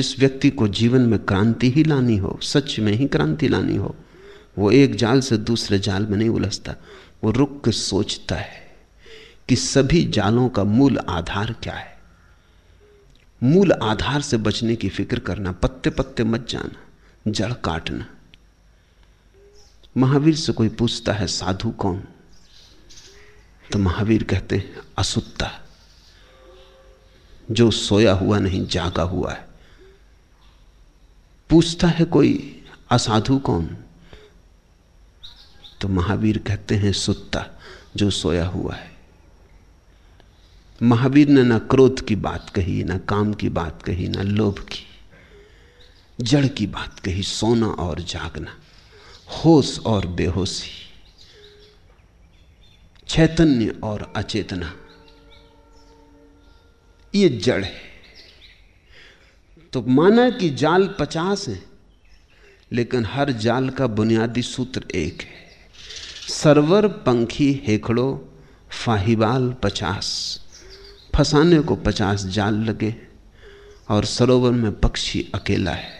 जिस व्यक्ति को जीवन में क्रांति ही लानी हो, सच में ही क्रांति लानी हो, वो एक जाल से दूसरे जाल में नहीं उलझता, वो रुक के सोचता है कि सभी जालों का मूल आधार क्या है। मूल आधार से बचने की फ़िक्र करना पत्ते पत्ते मत जाना, जड़ काटना। महावीर से कोई पूछता है, साधु कौन? तो महावीर कहते हैं असुत्ता जो सोया हुआ नहीं, जागा हुआ है। पूछता है कोई, असाधु कौन? तो महावीर कहते हैं, सुत्ता, जो सोया हुआ है। महावीर ने ना क्रोध की बात कही, ना काम की बात कही, ना लोभ की। जड़ की बात कही, सोना और जागना, होश और बेहोशी। चैतन्य और अचेतना, ये जड़ है। तो माना कि जाल पचास है, लेकिन हर जाल का बुनियादी सूत्र एक है। सरवर, पंखी हेखड़ो फाहिबाल पचास। फंसाने को पचास जाल लगे और सरोवर में पक्षी अकेला है।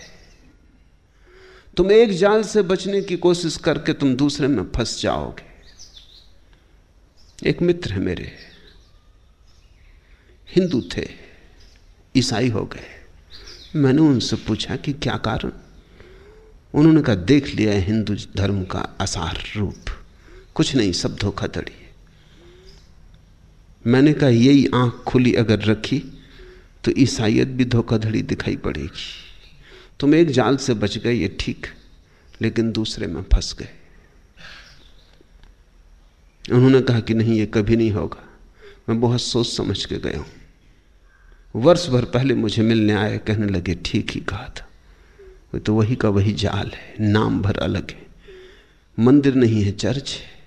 तुम एक जाल से बचने की कोशिश करके तुम दूसरे में फंस जाओगे। एक मित्र है मेरे, हिंदू थे, ईसाई हो गए। मैंने उनसे पूछा कि क्या कारण? उन्होंने कहा, देख लिया हिंदू धर्म का आसार रूप। कुछ नहीं, सब धोखाधड़ी है। मैंने कहा, यही आँख खुली अगर रखी तो ईसाइत भी धोखाधड़ी दिखाई पड़ेगी। तुम एक जाल से बच गए, ये ठीक, लेकिन दूसरे में फंस गए। उन्होंने कहा कि, नहीं, ये कभी नहीं होगा। मैं बहुत सोच समझ के गया हूँ। वर्ष भर पहले मुझे मिलने आए, कहने लगे, ठीक ही कहा था। वो तो वही का वही जाल है, नाम भर अलग है। मंदिर नहीं है, चर्च है।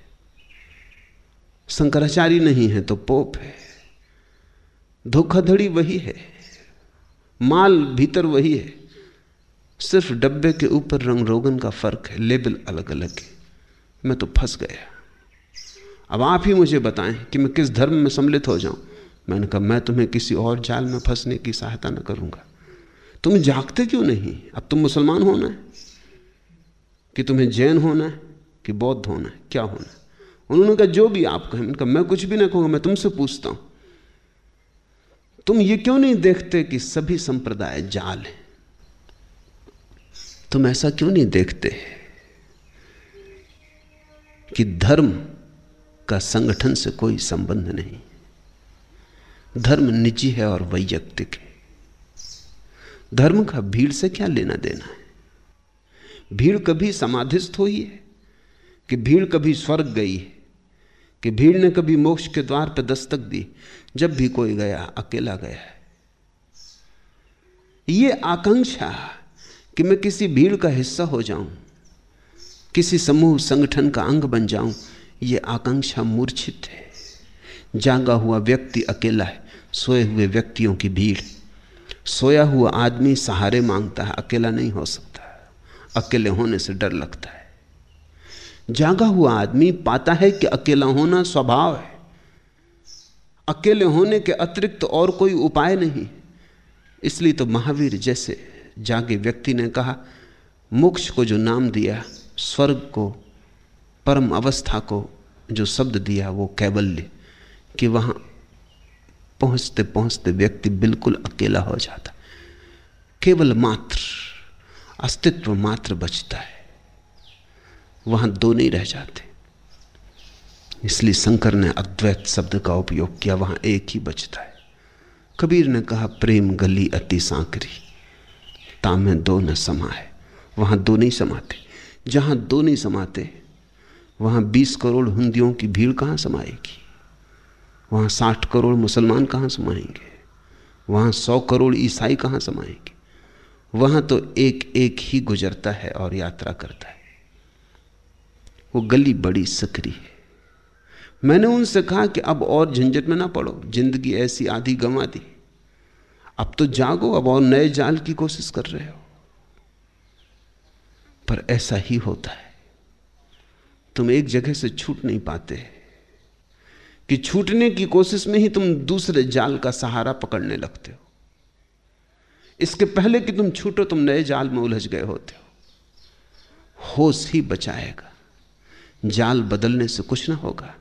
शंकराचार्य नहीं है तो पोप है। धोखाधड़ी वही है। माल भीतर वही है। सिर्फ़ डब्बे के ऊपर रंग रोगन का फ़र्क है, लेबल अलग अलग है। मैं तो फंस गया। अब आप ही मुझे बताएँ कि मैं किस धर्म में सम्मिलित हो जाऊँ। मैंने कहा, मैं तुम्हें किसी और जाल में फंसने की सहायता न करूँगा। तुम जागते क्यों नहीं? अब तुम मुसलमान होना है, कि तुम्हें जैन होना है, कि बौद्ध होना है, क्या होना है? उन्होंने कहा, जो भी आप कहें। कहा, मैं कुछ भी ना कहूँगा, मैं तुमसे पूछता हूँ। तुम ये क्यों नहीं देखते कि सभी संप्रदाय जाल हैं? तुम ऐसा क्यों नहीं देखते कि धर्म का संगठन से कोई संबंध नहीं? धर्म निजी है और वैयक्तिक है। धर्म का भीड़ से क्या लेना देना है? भीड़ कभी समाधिस्थ हुई है कि भीड़ कभी स्वर्ग गई है? कि भीड़ ने कभी मोक्ष के द्वार पर दस्तक दी, जब भी कोई गया, अकेला गया है? ये आकांक्षा कि मैं किसी भीड़ का हिस्सा हो जाऊँ, किसी समूह, संगठन का अंग बन जाऊँ, ये आकांक्षा मूर्छित है। जागा हुआ व्यक्ति अकेला है। सोए हुए व्यक्तियों की भीड़, सोया हुआ आदमी सहारे माँगता है, अकेला नहीं हो सकता अकेले होने से डर लगता है। जागा हुआ आदमी पाता है कि अकेला होना स्वभाव है। अकेले होने के अतिरिक्त तो और कोई उपाय नहीं। इसलिए तो महावीर जैसे जागे व्यक्ति ने कहा, मोक्ष को जो नाम दिया, स्वर्ग को, परम अवस्था को जो शब्द दिया, वो कैबल्य कि वहाँ पहुँचते पहुँचते व्यक्ति बिल्कुल अकेला हो जाता केवल मात्र, अस्तित्व मात्र बचता है। वहाँ दो नहीं रह जाते। इसलिए शंकर ने अद्वैत शब्द का उपयोग किया, वहाँ एक ही बचता है। कबीर ने कहा, प्रेम गली अति सांकरी, तामे दो न समाए वहाँ दो नहीं समाते। जहाँ दो नहीं समाते, वहाँ बीस करोड़ हिंदियों की भीड़ कहाँ समाएगी? वहाँ साठ करोड़ मुसलमान कहाँ समाएँगे? वहाँ सौ करोड़ ईसाई कहाँ समाएँगे? वहाँ तो एक एक ही गुजरता है और यात्रा करता है। वो गली बड़ी सकरी है। मैंने उनसे कहा कि अब और झंझट में ना पड़ो, ज़िंदगी ऐसी आधी गंवा दी। अब तो जागो, अब और नए जाल की कोशिश कर रहे हो। पर ऐसा ही होता है। तुम एक जगह से छूट नहीं पाते। कि छूटने की कोशिश में ही तुम दूसरे जाल का सहारा पकड़ने लगते हो। इसके पहले कि तुम छूटो, तुम नए जाल में उलझ गए होते हो। होश ही बचाएगा। जाल बदलने से कुछ ना होगा।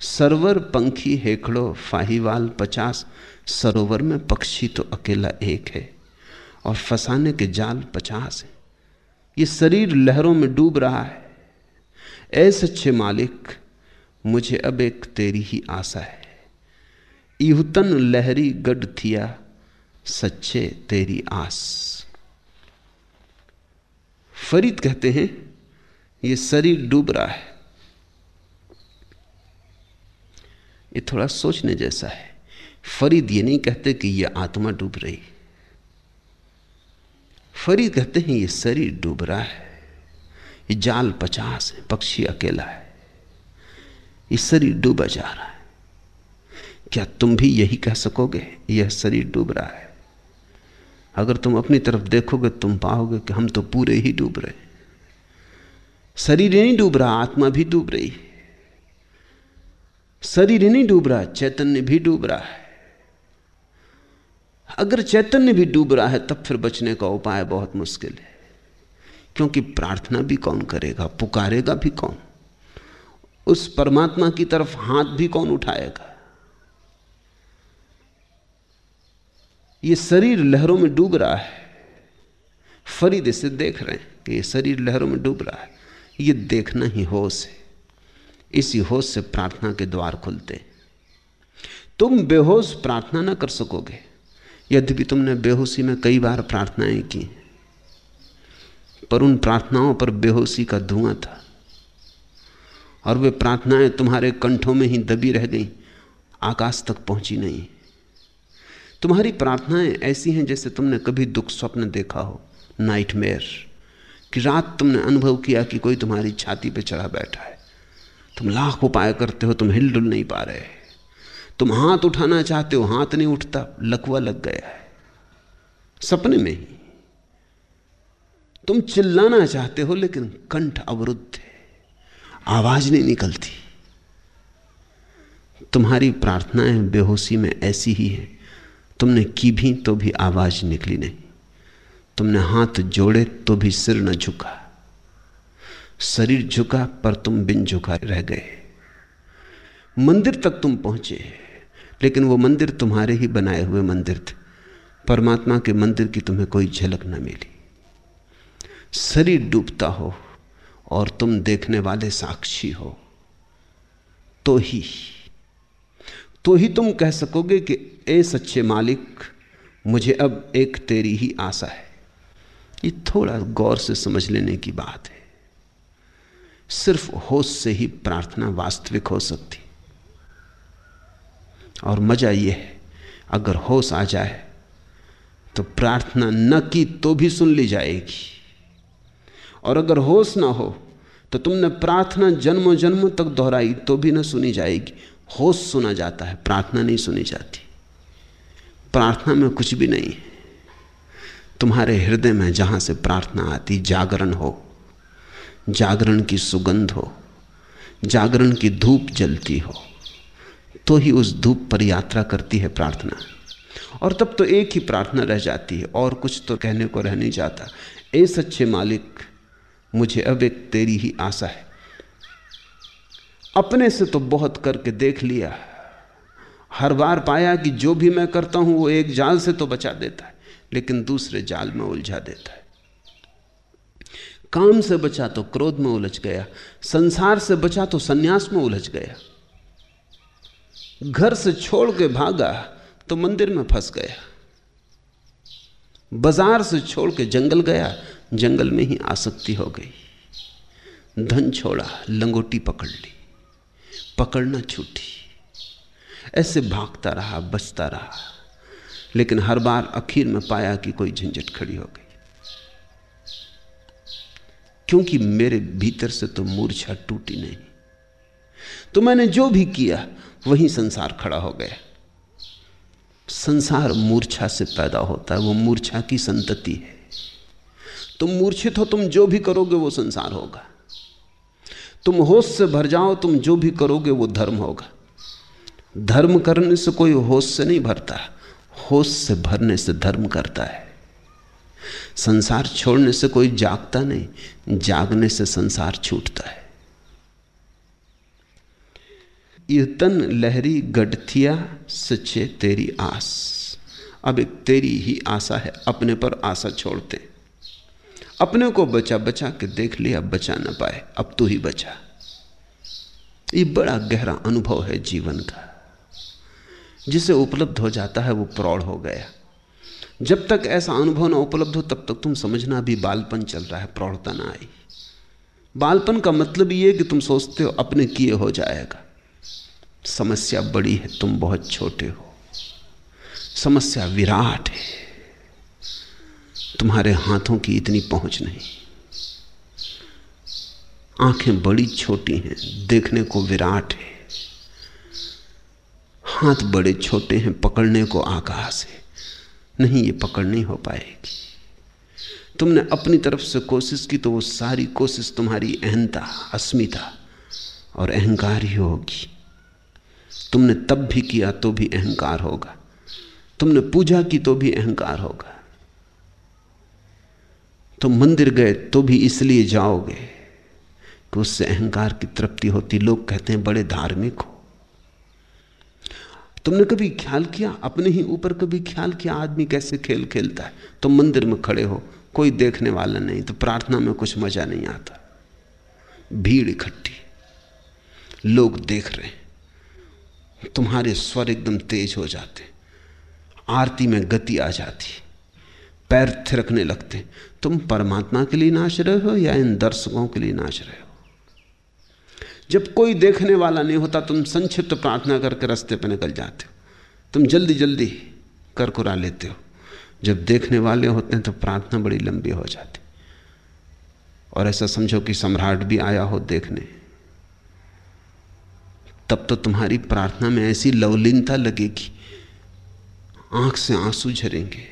सरवर, पंखी हेखड़ो फाहीवाल, पचास, सरोवर में पक्षी तो अकेला एक है और फसाने के जाल पचास है। ये शरीर लहरों में डूब रहा है। ऐ सच्चे मालिक मुझे अब एक तेरी ही आशा है। इहुतन लहरी गड थिया, सच्चे तेरी आस। फरीद कहते हैं, ये शरीर डूब रहा है। ये थोड़ा सोचने जैसा है। फरीद ये नहीं कहते कि ये आत्मा डूब रही। फरीद कहते हैं, ये शरीर डूब रहा है। ये जाल पचास है, पक्षी अकेला है। ये शरीर डूबा जा रहा है। क्या तुम भी यही कह सकोगे, यह शरीर डूब रहा है? अगर तुम अपनी तरफ़ देखोगे, तुम पाओगे कि हम तो पूरे ही डूब रहे हैं। शरीर नहीं डूब रहा, आत्मा भी डूब रही शरीर नहीं डूब रहा, चैतन्य भी डूब रहा है। अगर चैतन्य भी डूब रहा है, तब फिर बचने का उपाय बहुत मुश्किल है। क्योंकि प्रार्थना भी कौन करेगा, पुकारेगा भी कौन? उस परमात्मा की तरफ़ हाथ भी कौन उठाएगा? ये शरीर लहरों में डूब रहा है। फरीद इसे देख रहे हैं कि ये शरीर लहरों में डूब रहा है। ये देखना ही होश है। इसी होश से प्रार्थना के द्वार खुलते तुम बेहोश प्रार्थना ना कर सकोगे। यद्यपि तुमने बेहोशी में कई बार प्रार्थनाएँ की पर उन प्रार्थनाओं पर बेहोशी का धुआँ था। और वे प्रार्थनाएँ तुम्हारे कंठों में ही दबी रह गई, आकाश तक पहुँची नहीं। तुम्हारी प्रार्थनाएँ ऐसी हैं जैसे तुमने कभी दुख स्वप्न देखा हो नाइटमेयर कि रात तुमने अनुभव किया कि कोई तुम्हारी छाती पे चढ़ा बैठा है। तुम लाख उपाय करते हो, तुम हिलडुल नहीं पा रहे। तुम हाथ उठाना चाहते हो, हाथ नहीं उठता, लकवा लग गया है। सपने में ही तुम चिल्लाना चाहते हो, लेकिन कंठ अवरुद्ध है। आवाज़ नहीं निकलती। तुम्हारी प्रार्थनाएँ बेहोशी में ऐसी ही है। तुमने की भी तो भी आवाज़ निकली नहीं। तुमने हाथ जोड़े तो भी सिर न झुका। शरीर झुका पर तुम बिन झुका रह गए। मंदिर तक तुम पहुँचे, लेकिन वो मंदिर तुम्हारे ही बनाए हुए मंदिर थे। परमात्मा के मंदिर की तुम्हें कोई झलक न मिली। शरीर डूबता हो और तुम देखने वाले साक्षी हो। तो ही तो ही तुम कह सकोगे कि, ए सच्चे मालिक, मुझे अब एक तेरी ही आशा है। ये थोड़ा गौर से समझ लेने की बात है। सिर्फ़ होश से ही प्रार्थना वास्तविक हो सकती। और मज़ा यह है, अगर होश आ जाए तो प्रार्थना न की तो भी सुन ली जाएगी। और अगर होश ना हो तो तुमने प्रार्थना जन्मों जन्मों तक दोहराई तो भी ना सुनी जाएगी। होश सुना जाता है, प्रार्थना नहीं सुनी जाती। प्रार्थना में कुछ भी नहीं है। तुम्हारे हृदय में जहाँ से प्रार्थना आती, जागरण हो। जागरण की सुगंध हो। जागरण की धूप जलती हो। तो ही उस धूप पर यात्रा करती है प्रार्थना। और तब तो एक ही प्रार्थना रह जाती है, और कुछ तो कहने को रह नहीं जाता। ए सच्चे मालिक मुझे अब एक तेरी ही आशा है। अपने से तो बहुत करके देख लिया। हर बार पाया कि जो भी मैं करता हूँ, वो एक जाल से तो बचा देता है, लेकिन दूसरे जाल में उलझा देता है। काम से बचा तो क्रोध में उलझ गया, संसार से बचा तो सन्यास में उलझ गया। घर से छोड़ के भागा तो मंदिर में फंस गया। बाज़ार से छोड़ के जंगल गया, जंगल में ही आसक्ति हो गई। धन छोड़ा, लंगोटी पकड़ ली, पकड़ना छूटी। ऐसे भागता रहा, बचता रहा, लेकिन हर बार आखिर में पाया कि कोई झंझट खड़ी हो गई। क्योंकि मेरे भीतर से तो मूर्छा टूटी नहीं तो मैंने जो भी किया, वही संसार खड़ा हो गया। संसार मूर्छा से पैदा होता है, वो मूर्छा की संतति है। तुम मूर्छित हो, तुम जो भी करोगे वो संसार होगा। तुम होश से भर जाओ, तुम जो भी करोगे वो धर्म होगा। धर्म करने से कोई होश से नहीं भरता, होश से भरने से धर्म करता है। संसार छोड़ने से कोई जागता नहीं, जागने से संसार छूटता है। तन लहरी गढ़थिया सच्चे तेरी आस। अब एक तेरी ही आशा है, अपने पर आशा छोड़ते। अपने को बचा बचा के देख लिया, बचा ना पाए, अब तू ही बचा। ये बड़ा गहरा अनुभव है जीवन का। जिसे उपलब्ध हो जाता है, वो प्रौढ़ हो गया। जब तक ऐसा अनुभव ना उपलब्ध हो, तब तक तुम समझना, अभी बालपन चल रहा है, प्रौढ़ता ना आई। बालपन का मतलब ये कि तुम सोचते हो, अपने किए हो जाएगा। समस्या बड़ी है, तुम बहुत छोटे हो। समस्या विराट है। तुम्हारे हाथों की इतनी पहुँच नहीं। आँखें बड़ी छोटी हैं, देखने को विराट है। हाथ बड़े छोटे हैं, पकड़ने को आकाश है। नहीं, ये पकड़ नहीं हो पाएगी। तुमने अपनी तरफ़ से कोशिश की तो वो सारी कोशिश तुम्हारी अहंता, अस्मिता और अहंकार ही होगी। तुमने तब भी किया तो भी अहंकार होगा। तुमने पूजा की तो भी अहंकार होगा। तुम मंदिर गए तो भी इसलिए जाओगे कि उससे अहंकार की तृप्ति होती। लोग कहते हैं, बड़े धार्मिक हो। तुमने कभी ख्याल किया? अपने ही ऊपर कभी ख्याल किया? आदमी कैसे खेल खेलता है? तुम मंदिर में खड़े हो, कोई देखने वाला नहीं तो प्रार्थना में कुछ मज़ा नहीं आता। भीड़ इकट्ठी। लोग देख रहे हैं। तुम्हारे स्वर एकदम तेज हो जाते, आरती में गति आ जाती, पैर थिरकने लगते। तुम परमात्मा के लिए नाच रहे हो या इन दर्शकों के लिए नाच रहे हो? जब कोई देखने वाला नहीं होता, तुम संक्षिप्त प्रार्थना करके रास्ते पर निकल जाते हो। तुम जल्दी जल्दी कर कुरा लेते हो। जब देखने वाले होते हैं तो प्रार्थना बड़ी लंबी हो जाती। और ऐसा समझो कि सम्राट भी आया हो देखने। तब तो तुम्हारी प्रार्थना में ऐसी लवलीनता लगेगी। आँख से आँसू झरेंगे।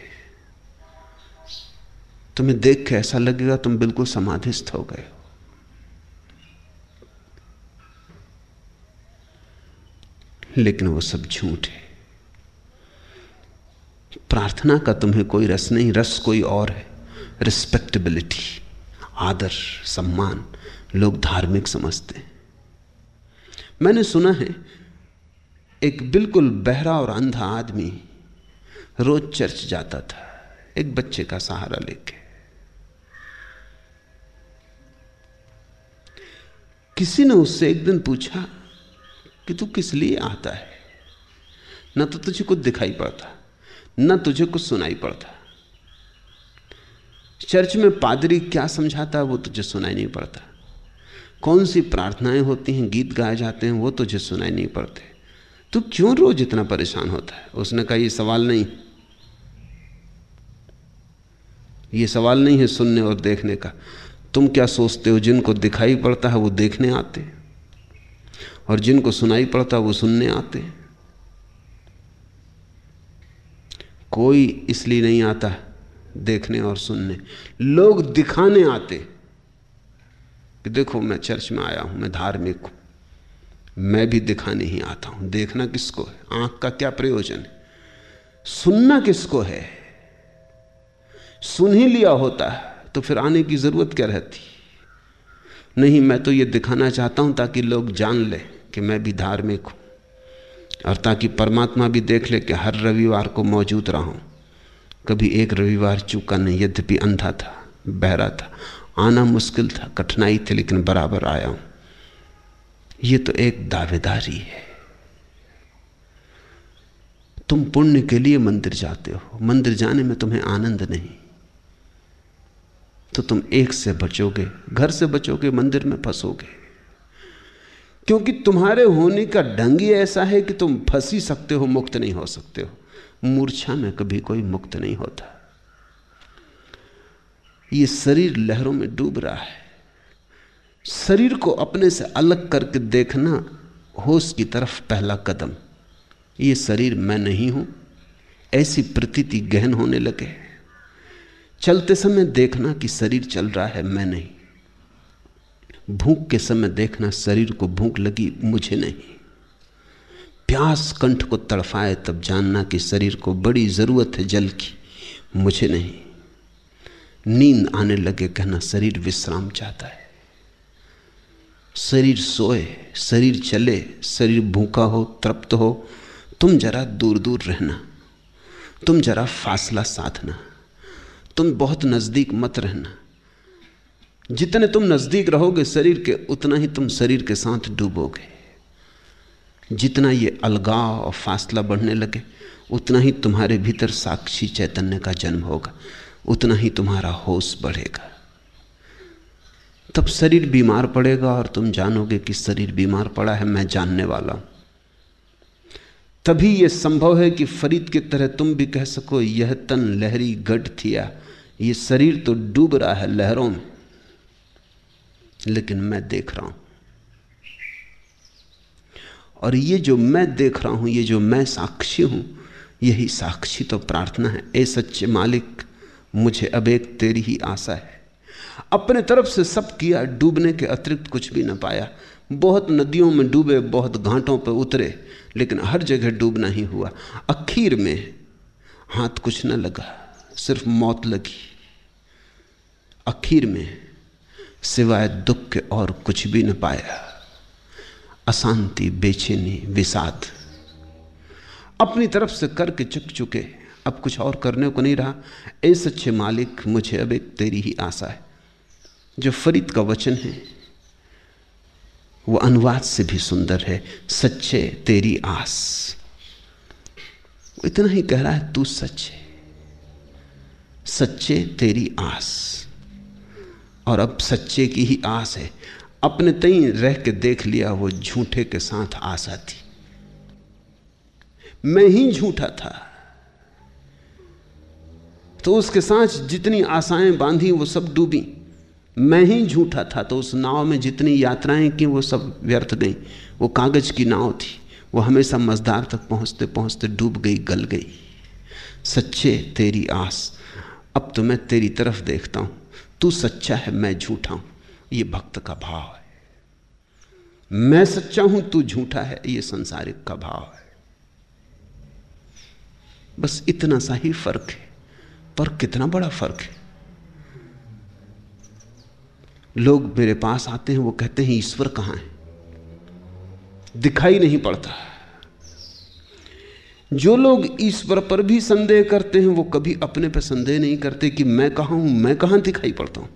तुम्हें देख के ऐसा लगेगा तुम बिल्कुल समाधिस्थ हो गए लेकिन वो सब झूठ है। प्रार्थना का तुम्हें कोई रस नहीं, रस कोई और है। रिस्पेक्टेबिलिटी आदर, सम्मान, लोग धार्मिक समझते हैं। मैंने सुना है, एक बिल्कुल बहरा और अंधा आदमी रोज चर्च जाता था, एक बच्चे का सहारा लेके। किसी ने उससे एक दिन पूछा कि तू किस लिए आता है? न तो तुझे कुछ दिखाई पड़ता, न तुझे कुछ सुनाई पड़ता। चर्च में पादरी क्या समझाता है वो तुझे सुनाई नहीं पड़ता। कौन सी प्रार्थनाएँ होती हैं, गीत गाए जाते हैं, वो तुझे सुनाई नहीं पड़ते। तू क्यों रोज इतना परेशान होता है? उसने कहा, ये सवाल नहीं। ये सवाल नहीं है सुनने और देखने का। तुम क्या सोचते हो, जिनको दिखाई पड़ता है वो देखने आते और जिनको सुनाई पड़ता है वो सुनने आते कोई इसलिए नहीं आता देखने और सुनने। लोग दिखाने आते कि देखो मैं चर्च में आया हूँ, मैं धार्मिक हूँ। मैं भी दिखाने ही आता हूँ। देखना किसको है? आँख का क्या प्रयोजन है? सुनना किसको है? सुन ही लिया होता है तो फिर आने की ज़रूरत क्या रहती? नहीं, मैं तो ये दिखाना चाहता हूँ ताकि लोग जान लें कि मैं भी धार्मिक हूँ और ताकि परमात्मा भी देख ले कि हर रविवार को मौजूद रहा हूँ। कभी एक रविवार चूका नहीं, यद्यपि अंधा था, बहरा था। आना मुश्किल था, कठिनाई थी, लेकिन बराबर आया हूँ। ये तो एक दावेदारी है। तुम पुण्य के लिए मंदिर जाते हो। मंदिर जाने में तुम्हें आनंद नहीं। तो तुम एक से बचोगे, घर से बचोगे, मंदिर में फंसोगे। क्योंकि तुम्हारे होने का ढंग ही ऐसा है कि तुम फंस ही सकते हो, मुक्त नहीं हो सकते हो। मूर्छा में कभी कोई मुक्त नहीं होता। ये शरीर लहरों में डूब रहा है। शरीर को अपने से अलग करके देखना होश की तरफ़ पहला कदम। ये शरीर मैं नहीं हूँ। ऐसी प्रतीति गहन होने लगे चलते समय देखना कि शरीर चल रहा है, मैं नहीं। भूख के समय देखना शरीर को भूख लगी, मुझे नहीं। प्यास कंठ को तड़फाए तब जानना कि शरीर को बड़ी ज़रूरत है जल की, मुझे नहीं। नींद आने लगे, कहना शरीर विश्राम चाहता है। शरीर सोए, शरीर चले, शरीर भूखा हो, तृप्त हो, तुम जरा दूर दूर रहना, तुम जरा फासला साधना, तुम बहुत नज़दीक मत रहना। जितने तुम नज़दीक रहोगे शरीर के, उतना ही तुम शरीर के साथ डूबोगे। जितना ये अलगाव और फासला बढ़ने लगे, उतना ही तुम्हारे भीतर साक्षी चैतन्य का जन्म होगा। उतना ही तुम्हारा होश बढ़ेगा। तब शरीर बीमार पड़ेगा और तुम जानोगे कि शरीर बीमार पड़ा है, मैं जानने वाला हूँ। तभी यह संभव है कि फरीद की तरह तुम भी कह सको, यह तन लहरी गढ़ थिया। ये शरीर तो डूब रहा है लहरों में, लेकिन मैं देख रहा हूँ। और ये जो मैं देख रहा हूँ, ये जो मैं साक्षी हूँ, यही साक्षी तो प्रार्थना है। ए सच्चे मालिक मुझे अब एक तेरी ही आशा है। अपने तरफ़ से सब किया, डूबने के अतिरिक्त कुछ भी ना पाया। बहुत नदियों में डूबे, बहुत घाटों पर उतरे, लेकिन हर जगह डूबना ही हुआ। अखीर में हाथ कुछ न लगा, सिर्फ़ मौत लगी। अखीर में सिवाय दुख के और कुछ भी न पाया। अशांति, बेचैनी, विषाद। अपनी तरफ़ से करके चुक चुके अब कुछ और करने को नहीं रहा। ए सच्चे मालिक, मुझे अब एक तेरी ही आशा है, जो फरीद का वचन है। वो अनुवाद से भी सुंदर है, सच्चे तेरी आस। इतना ही कह रहा है, तू सच है। सच्चे तेरी आस। और अब सच्चे की ही आस है। अपने तई रह के देख लिया, वो झूठे के साथ आशा थी। मैं ही झूठा था। तो उसके साथ जितनी आशाएँ बांधी, वो सब डूबी। मैं ही झूठा था तो उस नाव में जितनी यात्राएँ की, वो सब व्यर्थ गई। वो कागज़ की नाव थी। वो हमेशा मजदार तक पहुँचते पहुँचते डूब गई, गल गई। सच्चे तेरी आस। अब तो मैं तेरी तरफ़ देखता हूँ। तू सच्चा है, मैं झूठा हूँ। ये भक्त का भाव है। मैं सच्चा हूँ, तू झूठा है। ये संसारिक का भाव है। बस इतना सा ही फ़र्क है। पर कितना बड़ा फ़र्क है। लोग मेरे पास आते हैं, वो कहते हैं, ईश्वर कहाँ है? दिखाई नहीं पड़ता। जो लोग ईश्वर पर भी संदेह करते हैं, वो कभी अपने पर संदेह नहीं करते कि मैं कहाँ हूँ, मैं कहाँ दिखाई पड़ता हूँ।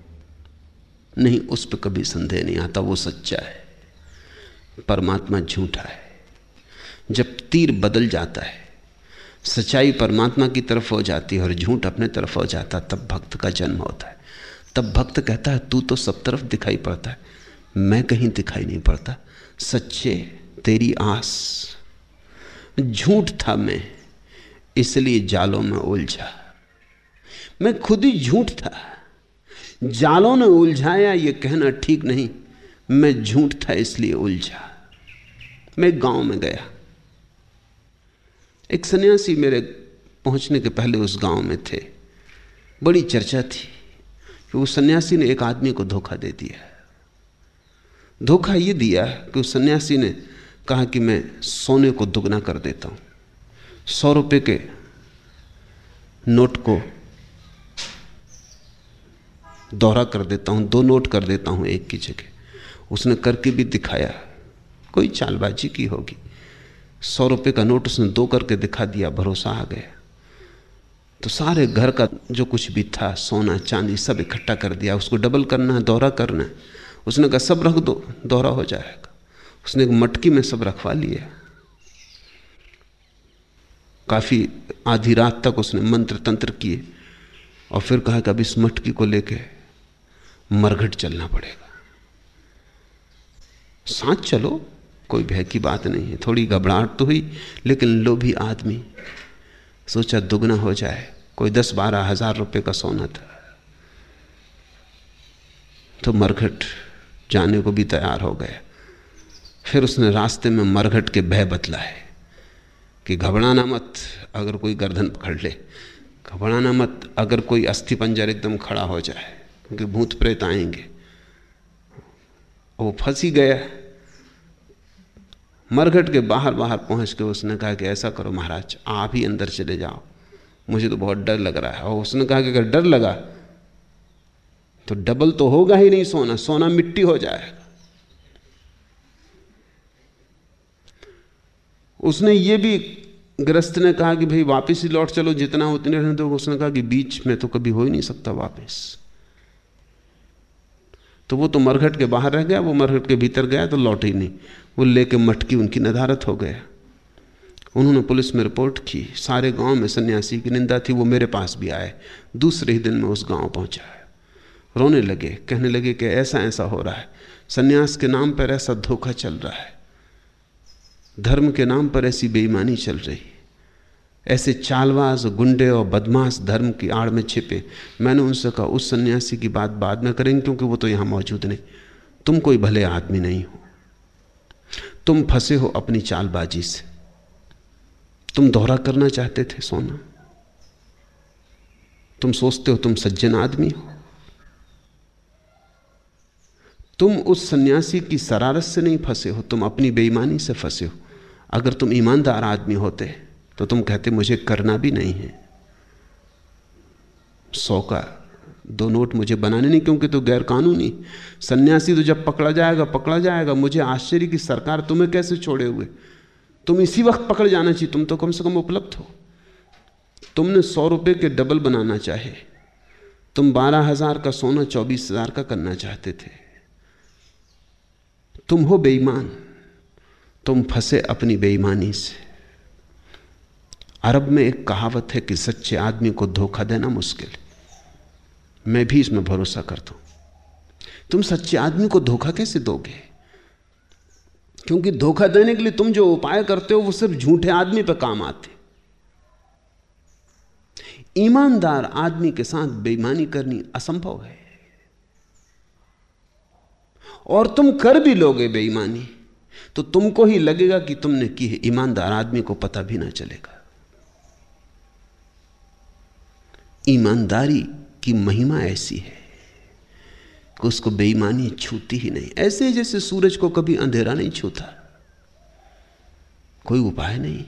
नहीं, उस पर कभी संदेह नहीं आता, वो सच्चा है। परमात्मा झूठा है। जब तीर बदल जाता है सच्चाई परमात्मा की तरफ़ हो जाती है और झूठ अपने तरफ़ हो जाता तब भक्त का जन्म होता है। तब भक्त कहता है, तू तो सब तरफ़ दिखाई पड़ता है, मैं कहीं दिखाई नहीं पड़ता। सच्चे, तेरी आस। झूठ था मैं, इसलिए जालों में उलझा। मैं खुद ही झूठ था। जालों ने उलझाया, ये कहना ठीक नहीं, मैं झूठ था, इसलिए उलझा। मैं गाँव में गया। एक सन्यासी मेरे पहुँचने के पहले उस गाँव में थे। बड़ी चर्चा थी कि उस सन्यासी ने एक आदमी को धोखा दे दिया धोखा यह दिया कि उस सन्यासी ने कहा कि मैं सोने को दुगना कर देता हूँ। सौ रुपये के नोट को दोहरा कर देता हूँ, दो नोट कर देता हूँ एक की जगह। उसने करके भी दिखाया, कोई चालबाजी की होगी। सौ रुपये का नोट उसने दो करके दिखा दिया, भरोसा आ गया। तो सारे घर का जो कुछ भी था, सोना, चांदी, सब इकट्ठा कर दिया। उसको डबल करना है दोहरा करना है। उसने कहा, सब रख दो दोहरा हो जाएगा। उसने एक मटकी में सब रखवा लिया काफ़ी आधी रात तक उसने मंत्र तंत्र किए और फिर कहा कि अब इस मटकी को लेके मरघट चलना पड़ेगा। साथ चलो। कोई भय की बात नहीं है। थोड़ी घबराहट तो हुई, लेकिन लोभी आदमी सोचा दुगना हो जाए। कोई दस बारह हज़ार रुपए का सोना था। तो मरघट जाने को भी तैयार हो गया। फिर उसने रास्ते में मरघट के भय बतला है कि घबराना मत, अगर कोई गर्दन पकड़ ले। घबराना मत, अगर कोई अस्थि पंजर एकदम खड़ा हो जाए, क्योंकि भूत प्रेत आएँगे। वो फंस ही गया। मरघट के बाहर बाहर पहुँच के उसने कहा कि ऐसा करो महाराज, आप ही अंदर चले जाओ। मुझे तो बहुत डर लग रहा है। और उसने कहा कि अगर डर लगा तो डबल तो होगा ही नहीं सोना सोना मिट्टी हो जाएगा। उसने ये भी ग्रस्त ने कहा कि भाई वापस ही लौट चलो, जितना उतने रहने तो उसने कहा कि बीच में तो कभी हो ही नहीं सकता वापस। तो वो तो मरघट के बाहर रह गया, वो मरघट के भीतर गया तो लौट ही नहीं। वो लेके मटकी उनकी नदारत हो गया। उन्होंने पुलिस में रिपोर्ट की। सारे गाँव में सन्यासी की निंदा थी, वो मेरे पास भी आए। दूसरे ही दिन में उस गाँव पहुँचा। रोने लगे, कहने लगे कि ऐसा ऐसा हो रहा है। सन्यास के नाम पर ऐसा धोखा चल रहा है। धर्म के नाम पर ऐसी बेईमानी चल रही। ऐसे चालवाज, गुंडे और बदमाश धर्म की आड़ में छिपे। मैंने उनसे कहा, उस सन्यासी की बात बाद में करेंगे, क्योंकि वो तो यहाँ मौजूद नहीं। तुम कोई भले आदमी नहीं हो। तुम फंसे हो अपनी चालबाजी से। तुम दोहरा करना चाहते थे, सोना। तुम सोचते हो तुम सज्जन आदमी हो। तुम उस सन्यासी की शरारत से नहीं फंसे हो, तुम अपनी बेईमानी से फंसे हो। अगर तुम ईमानदार आदमी होते तो तुम कहते मुझे करना भी नहीं है। सौ का, दो नोट मुझे बनाने नहीं क्योंकि तो गैर कानूनी। सन्यासी तो जब पकड़ा जाएगा पकड़ा जाएगा। मुझे आश्चर्य की सरकार तुम्हें कैसे छोड़े हुए? तुम इसी वक्त पकड़ जाना चाहिए। तुम तो कम से कम उपलब्ध हो। तुमने सौ रुपये के डबल बनाना चाहे। तुम बारह हज़ार का सोना, चौबीस हज़ार का करना चाहते थे। तुम हो बेईमान। तुम फंसे अपनी बेईमानी से। अरब में एक कहावत है कि सच्चे आदमी को धोखा देना मुश्किल है। मैं भी इसमें भरोसा करता हूँ। तुम सच्चे आदमी को धोखा कैसे दोगे? क्योंकि धोखा देने के लिए तुम जो उपाय करते हो, वो सिर्फ़ झूठे आदमी पर काम आते ईमानदार आदमी के साथ बेईमानी करनी असंभव है। और तुम कर भी लोगे बेईमानी तो तुमको ही लगेगा कि तुमने की है। ईमानदार आदमी को पता भी ना चलेगा। ईमानदारी की महिमा ऐसी है कि उसको बेईमानी छूती ही नहीं। ऐसे जैसे सूरज को कभी अंधेरा नहीं छूता। कोई उपाय नहीं।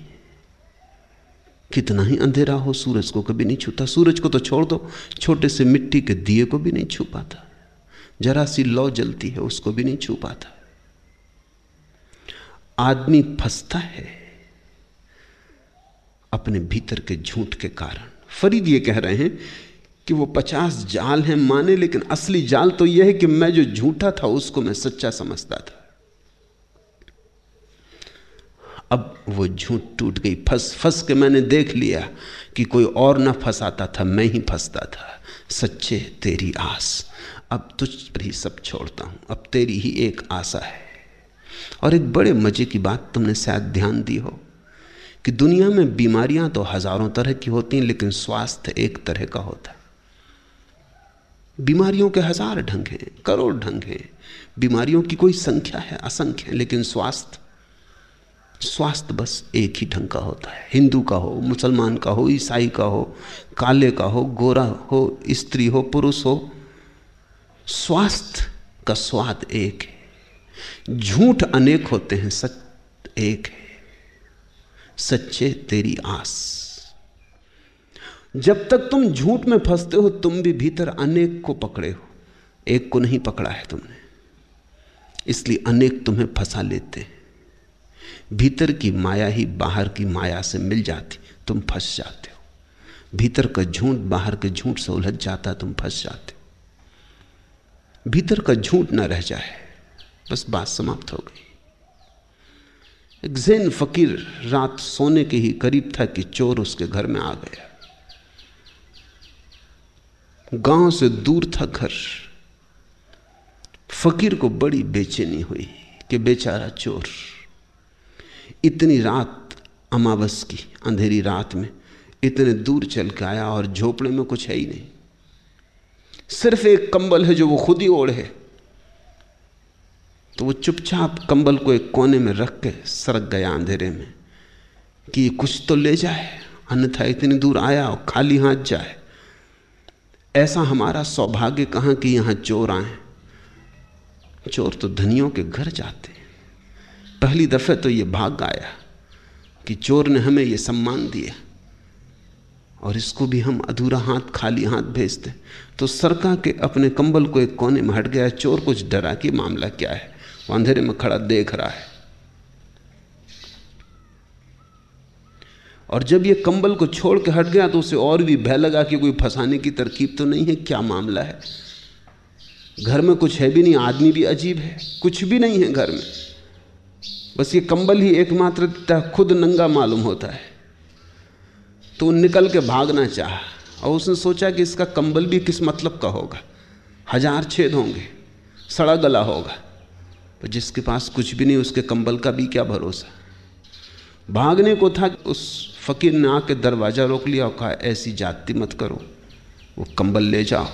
कितना ही अंधेरा हो, सूरज को कभी नहीं छूता। सूरज को तो छोड़ दो, छोटे से मिट्टी के दिए को भी नहीं छू पाता। जरा सी लौ जलती है, उसको भी नहीं छू पाता। आदमी फंसता है अपने भीतर के झूठ के कारण। फरीद ये कह रहे हैं कि वो पचास जाल हैं माने, लेकिन असली जाल तो यह है कि मैं जो झूठा था, उसको मैं सच्चा समझता था। अब वो झूठ टूट गई। फंस फंस के मैंने देख लिया कि कोई और ना फंसाता था, मैं ही फंसता था। सच्चे तेरी आस। अब तुझ पर ही सब छोड़ता हूँ। अब तेरी ही एक आशा है। और एक बड़े मज़े की बात तुमने शायद ध्यान दी हो। कि दुनिया में बीमारियाँ तो हज़ारों तरह की होती हैं, लेकिन स्वास्थ्य एक तरह का होता है। बीमारियों के हज़ार ढंग हैं, करोड़ ढंग हैं। बीमारियों की कोई संख्या है, असंख्य है, लेकिन स्वास्थ्य स्वास्थ्य बस एक ही ढंग का होता है। हिंदू का हो, मुसलमान का हो, ईसाई का हो, काले का हो, गोरा हो, स्त्री हो, पुरुष हो, स्वास्थ्य का स्वाद एक है। झूठ अनेक होते हैं सच एक है। सच्चे तेरी आस। जब तक तुम झूठ में फंसते हो, तुम भी भीतर अनेक को पकड़े हो। एक को नहीं पकड़ा है तुमने। इसलिए अनेक तुम्हें फंसा लेते हैं। भीतर की माया ही बाहर की माया से मिल जाती, तुम फंस जाते हो। भीतर का झूठ बाहर के झूठ से उलझ जाता, तुम फंस जाते हो। भीतर का झूठ ना रह जाए। बस बात समाप्त हो गई। एक जैन फकीर रात सोने के ही करीब था कि चोर उसके घर में आ गया। गाँव से दूर था घर। फकीर को बड़ी बेचैनी हुई कि बेचारा चोर इतनी रात अमावस की, अंधेरी रात में इतने दूर चल के आया और झोपड़े में कुछ है ही नहीं। सिर्फ़ एक कंबल है जो वो खुद ही ओढ़। तो वो चुपचाप कंबल को एक कोने में रख के सरक गया अंधेरे में कि कुछ तो ले जाए, अन्यथा इतनी दूर आया और खाली हाथ जाए। ऐसा हमारा सौभाग्य कहाँ कि यहाँ चोर आए। चोर तो धनियों के घर जाते। पहली दफे तो ये भाग आया कि चोर ने हमें ये सम्मान दिया और इसको भी हम अधूरा हाथ, खाली हाथ भेजते। तो सरका के अपने कंबल को एक कोने में हट गया। चोर कुछ डरा कि मामला क्या है? अंधेरे में खड़ा देख रहा है। और जब ये कंबल को छोड़ के हट गया तो उसे और भी भय लगा कि कोई फंसाने की तरकीब तो नहीं है, क्या मामला है? घर में कुछ है भी नहीं, आदमी भी अजीब है, कुछ भी नहीं है घर में। बस ये कंबल ही एकमात्र खुद नंगा मालूम होता है। तो निकल के भागना चाह और उसने सोचा कि इसका कंबल भी किस मतलब का होगा। हज़ार छेद होंगे, सड़ा गला होगा। पर जिसके पास कुछ भी नहीं, उसके कंबल का भी क्या भरोसा? भागने को था उस फकीर ने आके दरवाज़ा रोक लिया और कहा, ऐसी जाति मत करो, वो कंबल ले जाओ।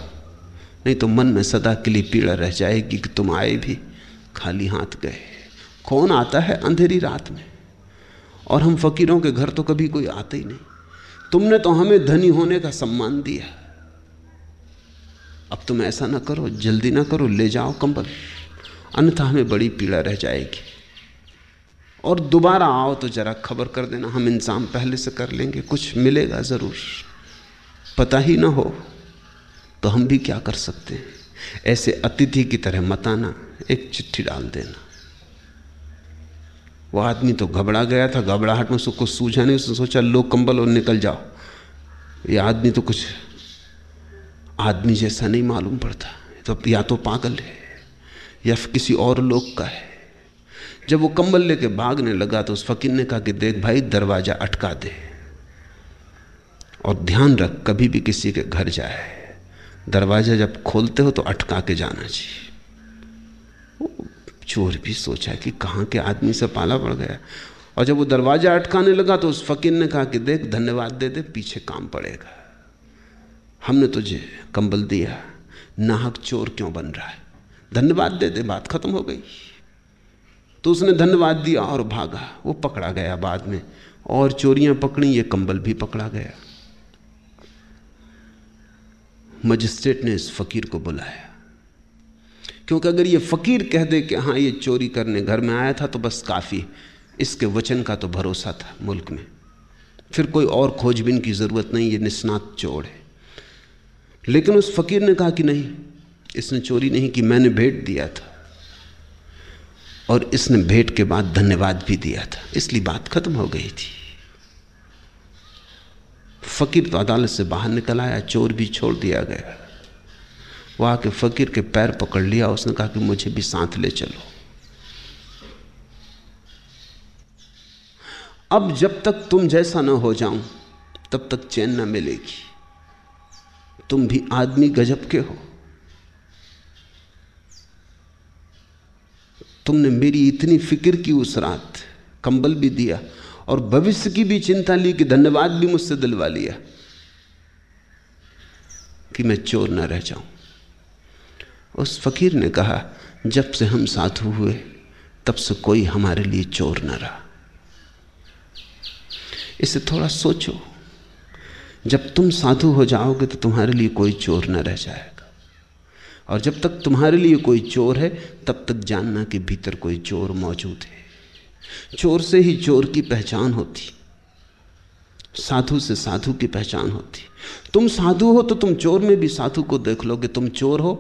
नहीं तो मन में सदा के लिए पीड़ा रह जाएगी कि तुम आए भी खाली हाथ गए। कौन आता है अंधेरी रात में? और हम फकीरों के घर तो कभी कोई आते ही नहीं। तुमने तो हमें धनी होने का सम्मान दिया। अब तुम ऐसा ना करो, जल्दी ना करो, ले जाओ कंबल। अन्यथा हमें बड़ी पीड़ा रह जाएगी। और दोबारा आओ तो जरा खबर कर देना, हम इंतज़ाम पहले से कर लेंगे, कुछ मिलेगा ज़रूर। पता ही ना हो तो हम भी क्या कर सकते हैं। ऐसे अतिथि की तरह मत आना, एक चिट्ठी डाल देना। वो आदमी तो घबरा गया था, घबराहट में उसको कुछ सूझा नहीं, उसने सोचा, लो कंबल और निकल जाओ। ये आदमी तो कुछ, आदमी जैसा नहीं मालूम पड़ता। तो या तो पागल है। या किसी और लोग का है। जब वो कंबल लेके भागने लगा तो उस फकीर ने कहा कि देख भाई, दरवाज़ा अटका दे और ध्यान रख, कभी भी किसी के घर जाए। दरवाज़ा जब खोलते हो तो अटका के जाना चाहिए चोर भी सोचा कि कहाँ के आदमी से पाला पड़ गया। और जब वो दरवाज़ा अटकाने लगा तो उस फकीर ने कहा कि देख, धन्यवाद दे दे, पीछे काम पड़ेगा। हमने तुझे कंबल दिया, नाहक चोर क्यों बन रहा है? धन्यवाद दे दे, बात खत्म हो गई। तो उसने धन्यवाद दिया और भागा। वो पकड़ा गया बाद में। और चोरियाँ पकड़ी, ये कंबल भी पकड़ा गया। मजिस्ट्रेट ने इस फकीर को बुलाया। क्योंकि अगर ये फकीर कह दे कि हाँ ये चोरी करने घर में आया था तो बस काफ़ी। इसके वचन का तो भरोसा था मुल्क में। फिर कोई और खोजबीन की ज़रूरत नहीं, ये निस्नात चोर है। लेकिन उस फकीर ने कहा कि नहीं इसने चोरी नहीं की, मैंने भेंट दिया था। और इसने भेंट के बाद धन्यवाद भी दिया था। इसलिए बात खत्म हो गई थी। फकीर तो अदालत से बाहर निकल आया, चोर भी छोड़ दिया गया। वह आके फकीर के पैर पकड़ लिया, उसने कहा कि मुझे भी साथ ले चलो। अब जब तक तुम जैसा ना हो जाऊँ, तब तक चैन ना मिलेगी। तुम भी आदमी गजब के हो। तुमने मेरी इतनी फ़िक्र की उस रात। कंबल भी दिया और भविष्य की भी चिंता ली कि धन्यवाद भी मुझसे दिलवा लिया कि मैं चोर न रह जाऊँ। उस फकीर ने कहा, जब से हम साधु हुए, तब से कोई हमारे लिए चोर न रहा। इसे थोड़ा सोचो। जब तुम साधु हो जाओगे तो तुम्हारे लिए कोई चोर न रह जाएगा। और जब तक तुम्हारे लिए कोई चोर है, तब तक जानना कि भीतर कोई चोर मौजूद है। चोर से ही चोर की पहचान होती, साधु से साधु की पहचान होती। तुम साधु हो तो तुम चोर में भी साधु को देख लोगे, तुम चोर हो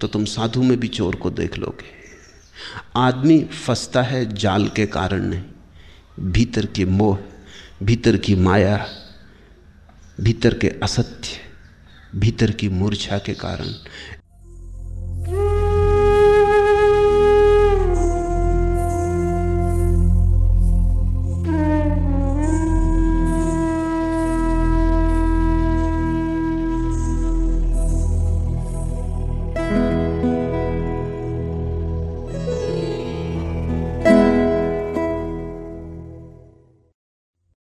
तो तुम साधु में भी चोर को देख लोगे। आदमी फंसता है, जाल के कारण नहीं, भीतर के मोह, भीतर की माया, भीतर के असत्य, भीतर की मूर्छा के कारण।